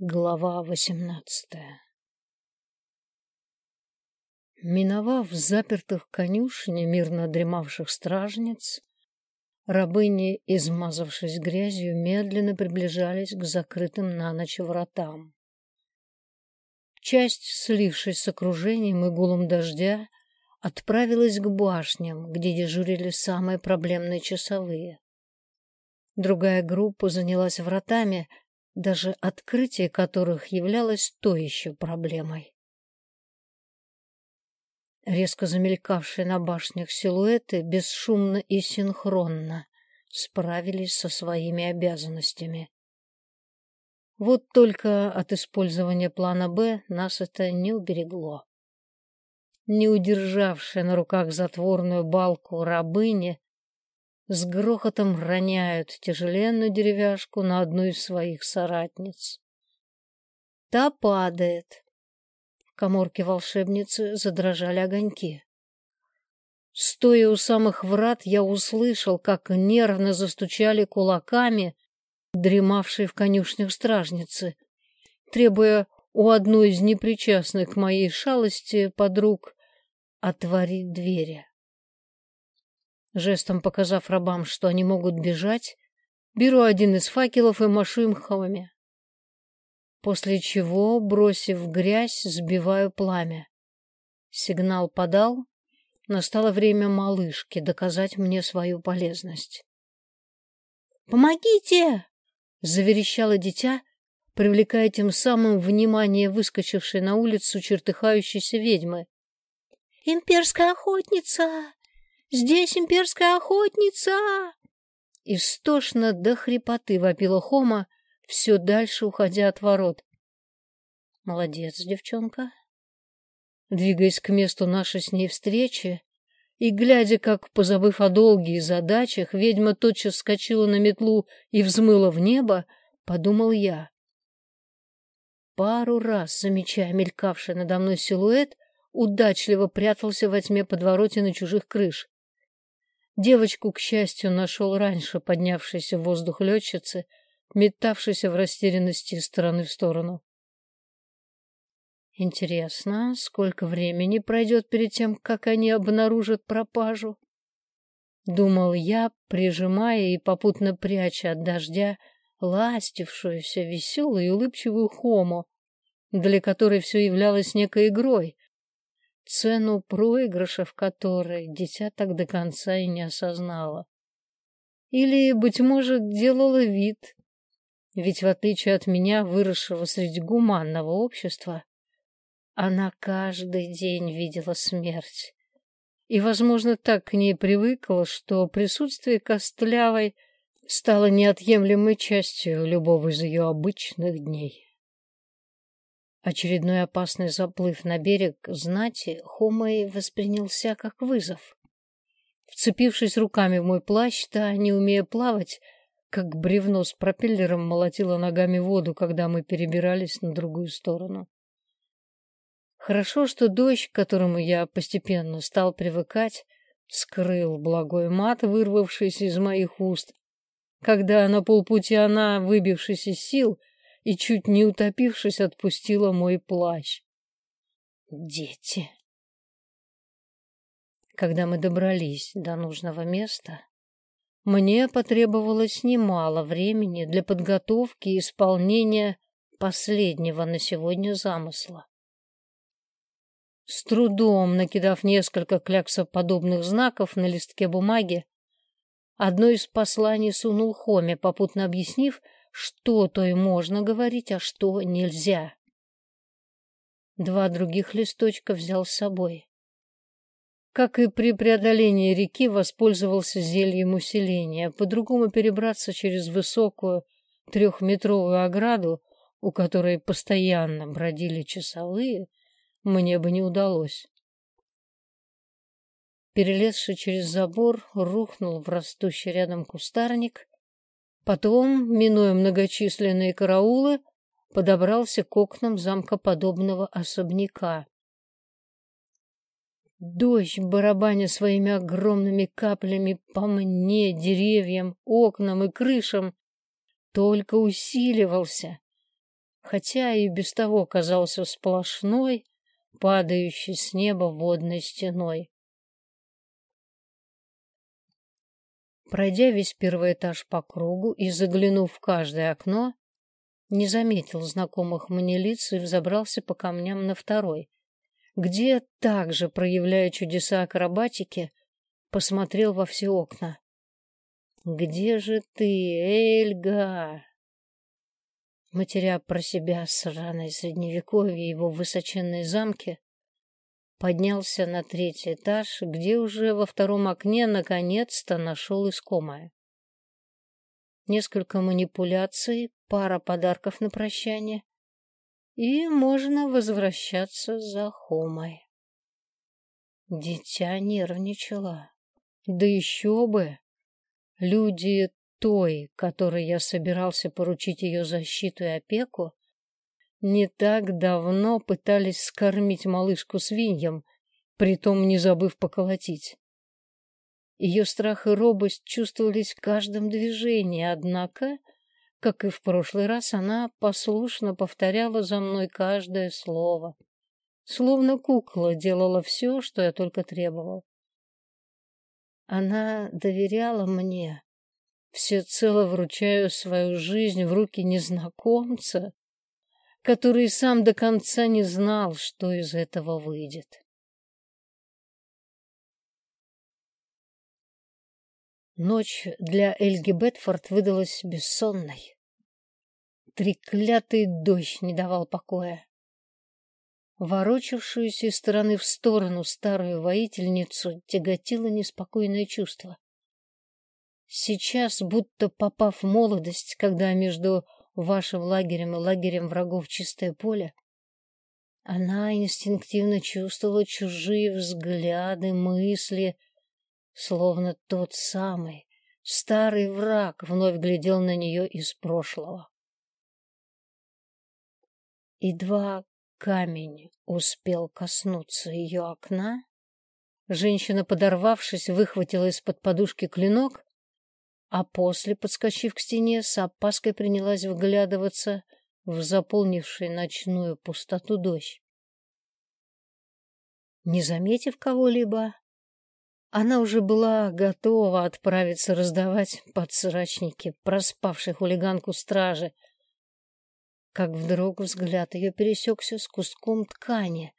Глава восемнадцатая Миновав запертых конюшни мирно дремавших стражниц, рабыни, измазавшись грязью, медленно приближались к закрытым на ночь вратам. Часть, слившись с окружением и гулом дождя, отправилась к башням, где дежурили самые проблемные часовые. Другая группа занялась вратами, даже открытие которых являлось то еще проблемой. Резко замелькавшие на башнях силуэты бесшумно и синхронно справились со своими обязанностями. Вот только от использования плана «Б» нас это не уберегло. Не удержавшая на руках затворную балку рабыни с грохотом роняют тяжеленную деревяшку на одну из своих соратниц. Та падает. В коморке волшебницы задрожали огоньки. Стоя у самых врат, я услышал, как нервно застучали кулаками дремавшие в конюшнях стражницы, требуя у одной из непричастных к моей шалости подруг отворить двери. Жестом показав рабам, что они могут бежать, беру один из факелов и машу им хавами. После чего, бросив грязь, сбиваю пламя. Сигнал подал. Настало время малышке доказать мне свою полезность. «Помогите!» — заверещало дитя, привлекая тем самым внимание выскочившей на улицу чертыхающейся ведьмы. «Имперская охотница! Здесь имперская охотница!» Истошно до хрипоты вопила Хома, все дальше уходя от ворот. «Молодец, девчонка!» Двигаясь к месту нашей с ней встречи, и, глядя, как, позабыв о долгих задачах, ведьма тотчас вскочила на метлу и взмыла в небо, подумал я. Пару раз, замечая мелькавший надо мной силуэт, удачливо прятался во тьме подворотен чужих крыш. Девочку, к счастью, нашел раньше поднявшийся в воздух летчицы, метавшийся в растерянности из стороны в сторону. Интересно, сколько времени пройдет перед тем, как они обнаружат пропажу? Думал я, прижимая и попутно пряча от дождя ластившуюся, веселую и улыбчивую Хому, для которой все являлось некой игрой, цену проигрыша в которой дитя так до конца и не осознала. Или, быть может, делала вид. Ведь в отличие от меня, выросшего среди гуманного общества, она каждый день видела смерть. И, возможно, так к ней привыкла, что присутствие Костлявой стало неотъемлемой частью любого из ее обычных дней. Очередной опасный заплыв на берег знати Хомой воспринялся как вызов. Вцепившись руками в мой плащ, та, не умея плавать, как бревно с пропеллером молотила ногами воду, когда мы перебирались на другую сторону. Хорошо, что дождь, к которому я постепенно стал привыкать, скрыл благой мат, вырвавшийся из моих уст, когда на полпути она, выбившись из сил, и, чуть не утопившись, отпустила мой плащ. Дети. Когда мы добрались до нужного места, мне потребовалось немало времени для подготовки и исполнения последнего на сегодня замысла. С трудом накидав несколько кляксоподобных знаков на листке бумаги, одно из посланий сунул Хоме, попутно объяснив, что то и можно говорить, а что нельзя. Два других листочка взял с собой. Как и при преодолении реки, воспользовался зельем усиления. По-другому перебраться через высокую трехметровую ограду, у которой постоянно бродили часовые, мне бы не удалось. Перелезший через забор, рухнул в растущий рядом кустарник, Потом, минуя многочисленные караулы, подобрался к окнам замкоподобного особняка. Дождь, барабаня своими огромными каплями по мне, деревьям, окнам и крышам, только усиливался. хотя и без того казался сплошной, падающей с неба водной стеной. Пройдя весь первый этаж по кругу и заглянув в каждое окно, не заметил знакомых мне лиц и взобрался по камням на второй, где, также проявляя чудеса акробатики, посмотрел во все окна. «Где же ты, Эльга?» Матеря про себя сраное средневековье его высоченные замки, поднялся на третий этаж, где уже во втором окне наконец-то нашел искомое. Несколько манипуляций, пара подарков на прощание, и можно возвращаться за Хомой. Дитя нервничало. Да еще бы! Люди той, которой я собирался поручить ее защиту и опеку, не так давно пытались скормить малышку свиньям, притом не забыв поколотить. Ее страх и робость чувствовались в каждом движении, однако как и в прошлый раз, она послушно повторяла за мной каждое слово. Словно кукла делала все, что я только требовал. Она доверяла мне, всецело вручаю свою жизнь в руки незнакомца, который сам до конца не знал, что из этого выйдет. Ночь для Эльги Бетфорд выдалась бессонной. Треклятый дождь не давал покоя. Ворочавшуюся из стороны в сторону старую воительницу тяготило неспокойное чувство. Сейчас, будто попав в молодость, когда между вашим лагерем и лагерем врагов чистое поле, она инстинктивно чувствовала чужие взгляды, мысли, словно тот самый старый враг вновь глядел на нее из прошлого. Едва камень успел коснуться ее окна, женщина, подорвавшись, выхватила из-под подушки клинок, а после, подскочив к стене, с опаской принялась вглядываться в заполнивший ночную пустоту дождь. Не заметив кого-либо, она уже была готова отправиться раздавать подсрачники проспавшей хулиганку стражи, как вдруг взгляд ее пересекся с куском ткани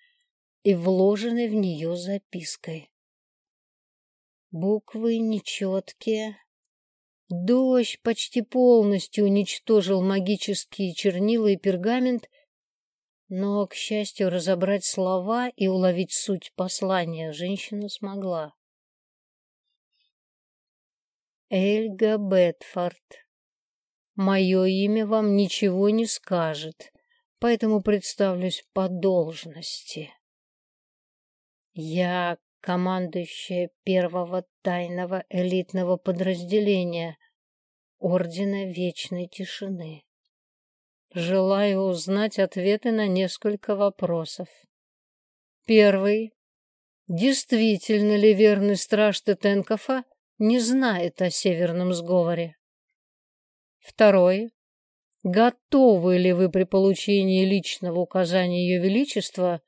и вложенной в нее запиской. Буквы нечеткие. Дождь почти полностью уничтожил магические чернила и пергамент, но, к счастью, разобрать слова и уловить суть послания женщина смогла. Эльга Бетфорд. Мое имя вам ничего не скажет, поэтому представлюсь по должности. Я командующая первого тайного элитного подразделения Ордена Вечной Тишины. Желаю узнать ответы на несколько вопросов. Первый. Действительно ли верный страж Тетенкофа не знает о северном сговоре. Второй. Готовы ли вы при получении личного указания Ее Величества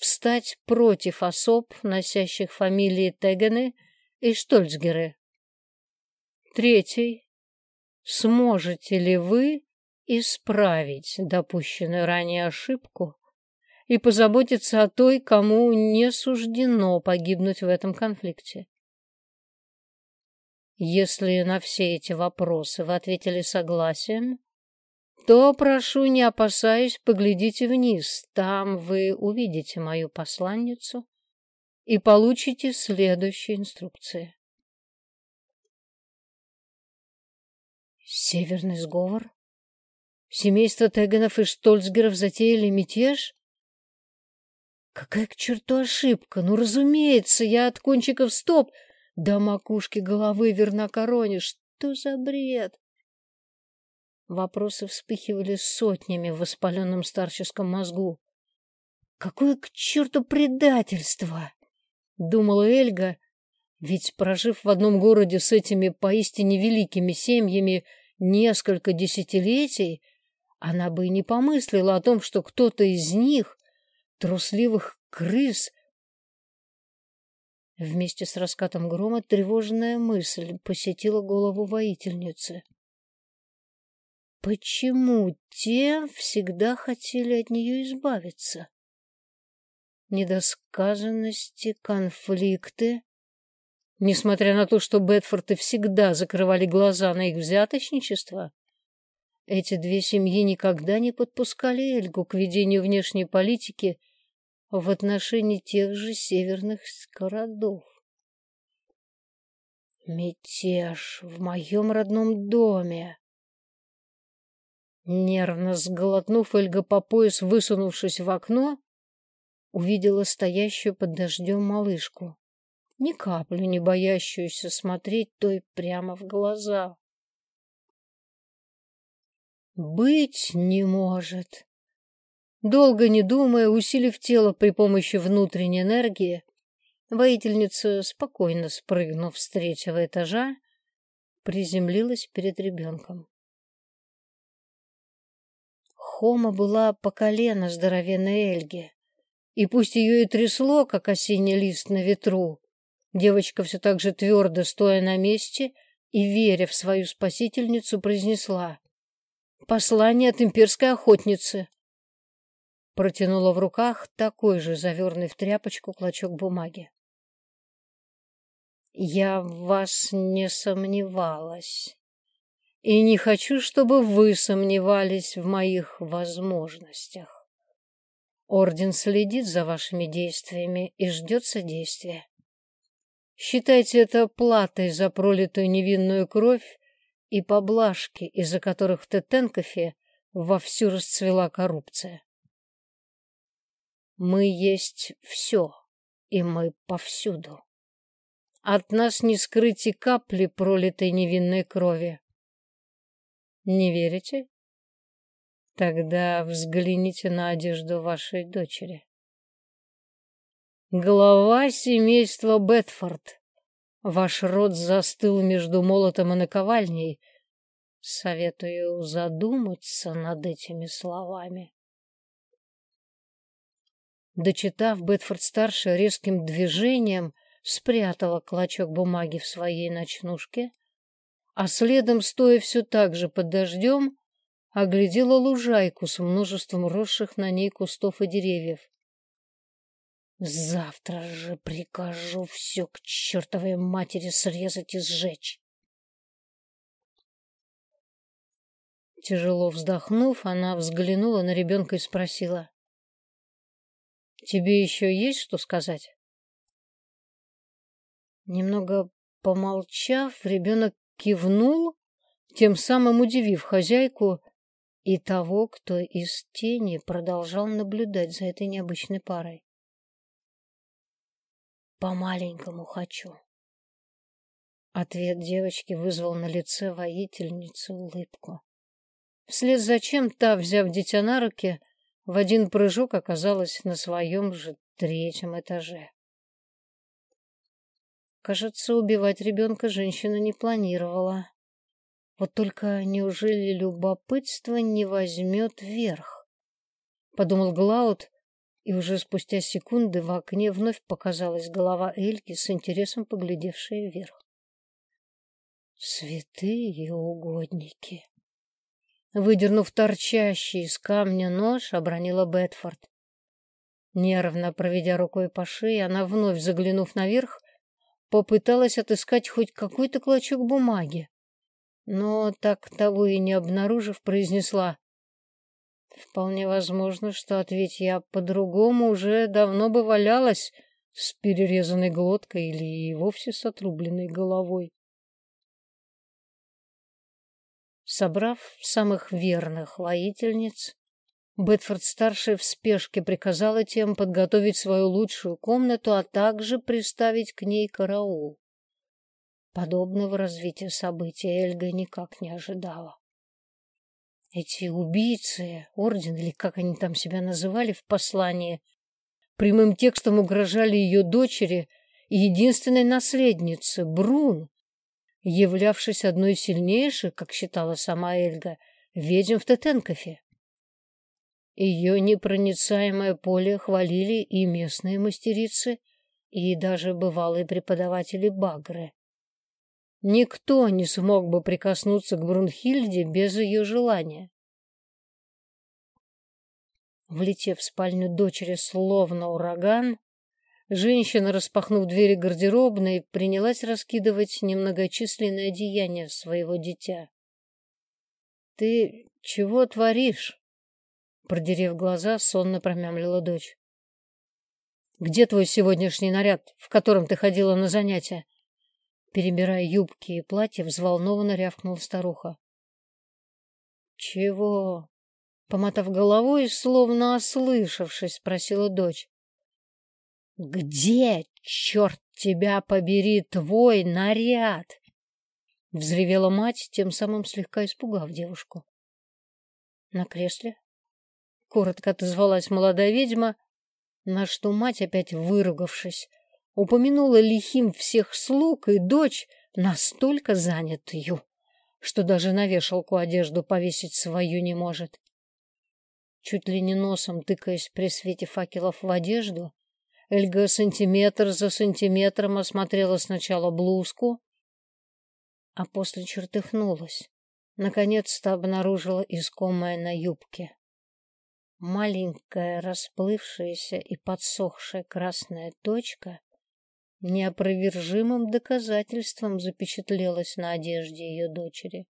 встать против особ, носящих фамилии Тегены и Штольцгеры? Третий. Сможете ли вы исправить допущенную ранее ошибку и позаботиться о той, кому не суждено погибнуть в этом конфликте? Если на все эти вопросы вы ответили согласием, то, прошу, не опасаясь, поглядите вниз. Там вы увидите мою посланницу и получите следующие инструкции. Северный сговор? Семейство Тегенов и Штольцгеров затеяли мятеж? Какая к черту ошибка? Ну, разумеется, я от кончиков стоп — до макушки головы верна короне. Что за бред? Вопросы вспыхивали сотнями в воспаленном старческом мозгу. Какое к черту предательство! Думала Эльга, ведь, прожив в одном городе с этими поистине великими семьями несколько десятилетий, она бы и не помыслила о том, что кто-то из них, трусливых крыс, Вместе с раскатом грома тревожная мысль посетила голову воительницы. Почему те всегда хотели от нее избавиться? Недосказанности, конфликты. Несмотря на то, что Бетфорды всегда закрывали глаза на их взяточничество, эти две семьи никогда не подпускали Эльгу к ведению внешней политики в отношении тех же северных городов. Мятеж в моем родном доме. Нервно сглотнув, Эльга по пояс, высунувшись в окно, увидела стоящую под дождем малышку, ни каплю не боящуюся смотреть той прямо в глаза. «Быть не может!» Долго не думая, усилив тело при помощи внутренней энергии, воительница, спокойно спрыгнув с третьего этажа, приземлилась перед ребенком. Хома была по колено здоровенной Эльге, и пусть ее и трясло, как осенний лист на ветру, девочка все так же твердо, стоя на месте и веря в свою спасительницу, произнесла «Послание от имперской охотницы» протянула в руках такой же завернутый в тряпочку клочок бумаги. Я в вас не сомневалась. И не хочу, чтобы вы сомневались в моих возможностях. Орден следит за вашими действиями и ждет содействия. Считайте это платой за пролитую невинную кровь и поблажки, из-за которых в Тетенкофе вовсю расцвела коррупция. Мы есть все, и мы повсюду. От нас не скрыть и капли пролитой невинной крови. Не верите? Тогда взгляните на одежду вашей дочери. Глава семейства Бетфорд. Ваш род застыл между молотом и наковальней. Советую задуматься над этими словами. Дочитав, Бетфорд-старшая резким движением спрятала клочок бумаги в своей ночнушке, а следом, стоя все так же под дождем, оглядела лужайку с множеством росших на ней кустов и деревьев. Завтра же прикажу все к чертовой матери срезать и сжечь. Тяжело вздохнув, она взглянула на ребенка и спросила. Тебе еще есть что сказать? Немного помолчав, ребенок кивнул, тем самым удивив хозяйку и того, кто из тени продолжал наблюдать за этой необычной парой. По-маленькому хочу. Ответ девочки вызвал на лице воительницы улыбку. Вслед за чем та, взяв дитя на руки, в один прыжок оказалась на своем же третьем этаже. Кажется, убивать ребенка женщина не планировала. Вот только неужели любопытство не возьмет верх? Подумал Глауд, и уже спустя секунды в окне вновь показалась голова Эльки с интересом поглядевшая вверх. Святые угодники! Выдернув торчащий из камня нож, обронила Бетфорд. Нервно проведя рукой по шее, она, вновь заглянув наверх, попыталась отыскать хоть какой-то клочок бумаги. Но, так того и не обнаружив, произнесла. Вполне возможно, что, ответь я по-другому, уже давно бы валялась с перерезанной глоткой или и вовсе с отрубленной головой. Собрав самых верных воительниц, Бетфорд-старший в спешке приказала тем подготовить свою лучшую комнату, а также приставить к ней караул. Подобного развития событий Эльга никак не ожидала. Эти убийцы, орден или как они там себя называли в послании, прямым текстом угрожали ее дочери и единственной наследнице, Брун, являвшись одной из сильнейших, как считала сама Эльга, ведьм в Тетенкофе. Ее непроницаемое поле хвалили и местные мастерицы, и даже бывалые преподаватели Багры. Никто не смог бы прикоснуться к Брунхильде без ее желания. Влетев в спальню дочери словно ураган, женщина, распахнув двери гардеробной, принялась раскидывать немногочисленные одеяния своего дитя. — Ты чего творишь? — продерев глаза, сонно промямлила дочь. — Где твой сегодняшний наряд, в котором ты ходила на занятия? Перебирая юбки и платья, взволнованно рявкнула старуха. — Чего? Помотав головой, словно ослышавшись, спросила дочь. — Где, черт тебя побери, твой наряд? — взревела мать, тем самым слегка испугав девушку. — На кресле? — коротко отозвалась молодая ведьма, на что мать, опять выругавшись, упомянула лихим всех слуг, и дочь настолько занятую, что даже на вешалку одежду повесить свою не может. Чуть ли не носом тыкаясь при свете факелов в одежду, Эльга сантиметр за сантиметром осмотрела сначала блузку, а после чертыхнулась. Наконец-то обнаружила искомое на юбке. Маленькая, расплывшаяся и подсохшая красная точка неопровержимым доказательством запечатлелась на одежде ее дочери.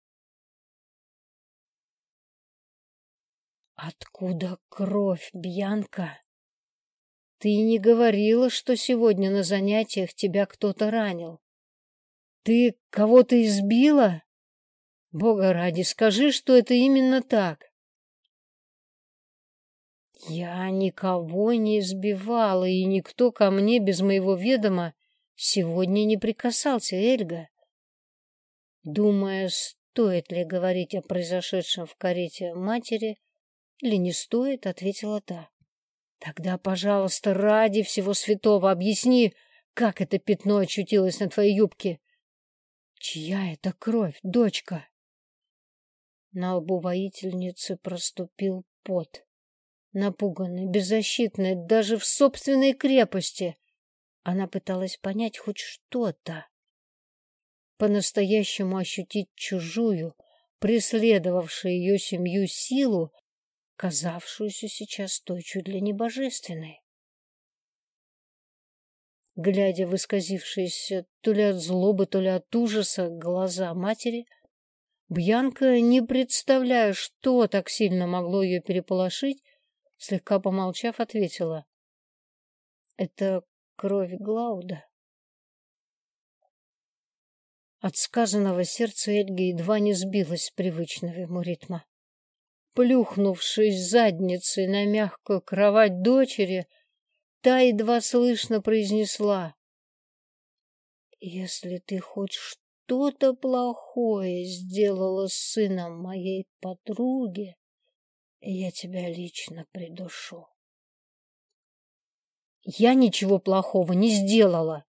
Откуда кровь, Бьянка? Ты не говорила, что сегодня на занятиях тебя кто-то ранил. Ты кого-то избила? Бога ради, скажи, что это именно так. Я никого не избивала, и никто ко мне без моего ведома сегодня не прикасался, Эльга. Думая, стоит ли говорить о произошедшем в карете матери, или не стоит, ответила та. Тогда, пожалуйста, ради всего святого объясни, как это пятно очутилось на твоей юбке. Чья это кровь, дочка? На лбу воительницы проступил пот. Напуганная, беззащитная, даже в собственной крепости. Она пыталась понять хоть что-то. По-настоящему ощутить чужую, преследовавшую ее семью силу, казавшуюся сейчас той чуть ли не божественной. Глядя в исказившиеся то ли от злобы, то ли от ужаса глаза матери, Бьянка, не представляя, что так сильно могло ее переполошить, слегка помолчав, ответила. — Это кровь Глауда. От сказанного сердце Эльги едва не сбилось привычного ему ритма. Плюхнувшись задницей на мягкую кровать дочери, та едва слышно произнесла. «Если ты хоть что-то плохое сделала с сыном моей подруги, я тебя лично придушу». «Я ничего плохого не сделала!»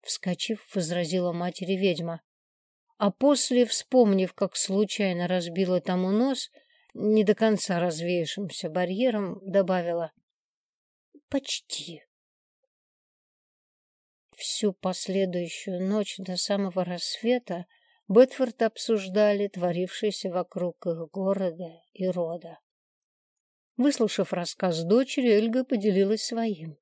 Вскочив, возразила матери ведьма. А после, вспомнив, как случайно разбила тому нос, — не до конца развеявшимся барьером, добавила «Почти». Всю последующую ночь до самого рассвета Бетфорд обсуждали творившееся вокруг их города и рода. Выслушав рассказ дочери, Эльга поделилась своим.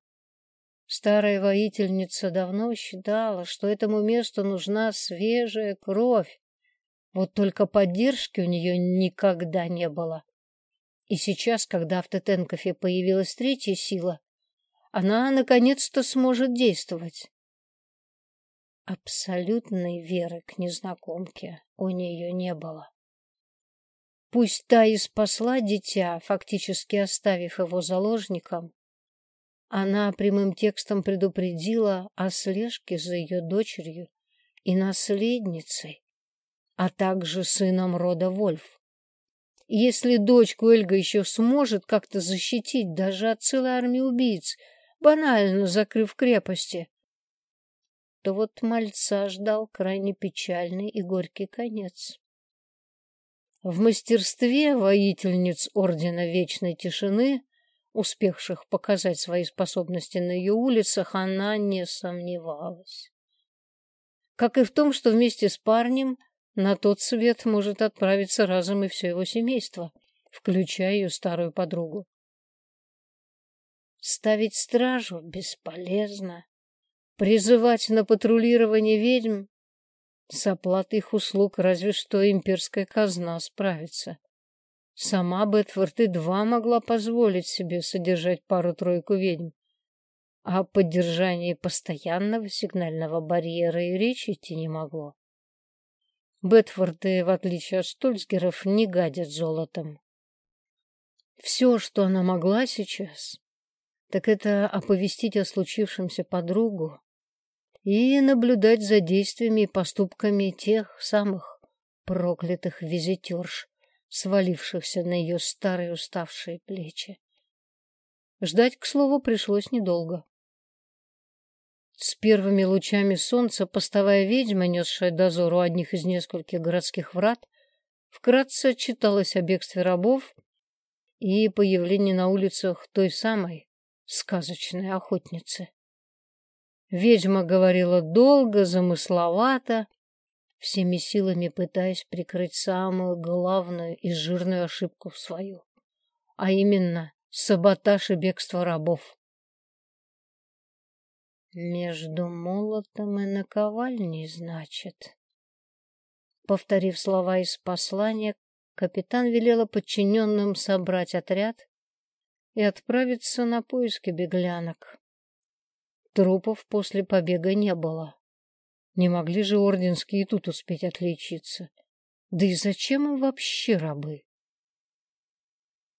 Старая воительница давно считала, что этому месту нужна свежая кровь, вот только поддержки у нее никогда не было. И сейчас, когда в Тетенкове появилась третья сила, она наконец-то сможет действовать. Абсолютной веры к незнакомке у нее не было. Пусть та и спасла дитя, фактически оставив его заложником, она прямым текстом предупредила о слежке за ее дочерью и наследницей а также сыном рода Вольф. Если дочку Эльга еще сможет как-то защитить даже от целой армии убийц, банально закрыв крепости, то вот мальца ждал крайне печальный и горький конец. В мастерстве воительниц Ордена Вечной Тишины, успевших показать свои способности на ее улицах, она не сомневалась. Как и в том, что вместе с парнем на тот свет может отправиться разом и все его семейство, включая ее старую подругу. Ставить стражу бесполезно. Призывать на патрулирование ведьм с оплатой их услуг разве что имперская казна справится. Сама Бетфорд едва могла позволить себе содержать пару-тройку ведьм. О поддержании постоянного сигнального барьера и речи идти не могло. Бетфорды, в отличие от Штольцгеров, не гадят золотом. Все, что она могла сейчас, так это оповестить о случившемся подругу и наблюдать за действиями и поступками тех самых проклятых визитерш, свалившихся на ее старые уставшие плечи. Ждать, к слову, пришлось недолго. С первыми лучами солнца постовая ведьма, несшая дозор у одних из нескольких городских врат, вкратце отчиталась о бегстве рабов и появлении на улицах той самой сказочной охотницы. Ведьма говорила долго, замысловато, всеми силами пытаясь прикрыть самую главную и жирную ошибку свою, а именно саботаж и бегство рабов. «Между молотом и наковальней, значит?» Повторив слова из послания, капитан велела подчиненным собрать отряд и отправиться на поиски беглянок. Трупов после побега не было. Не могли же орденские тут успеть отличиться. Да и зачем им вообще рабы?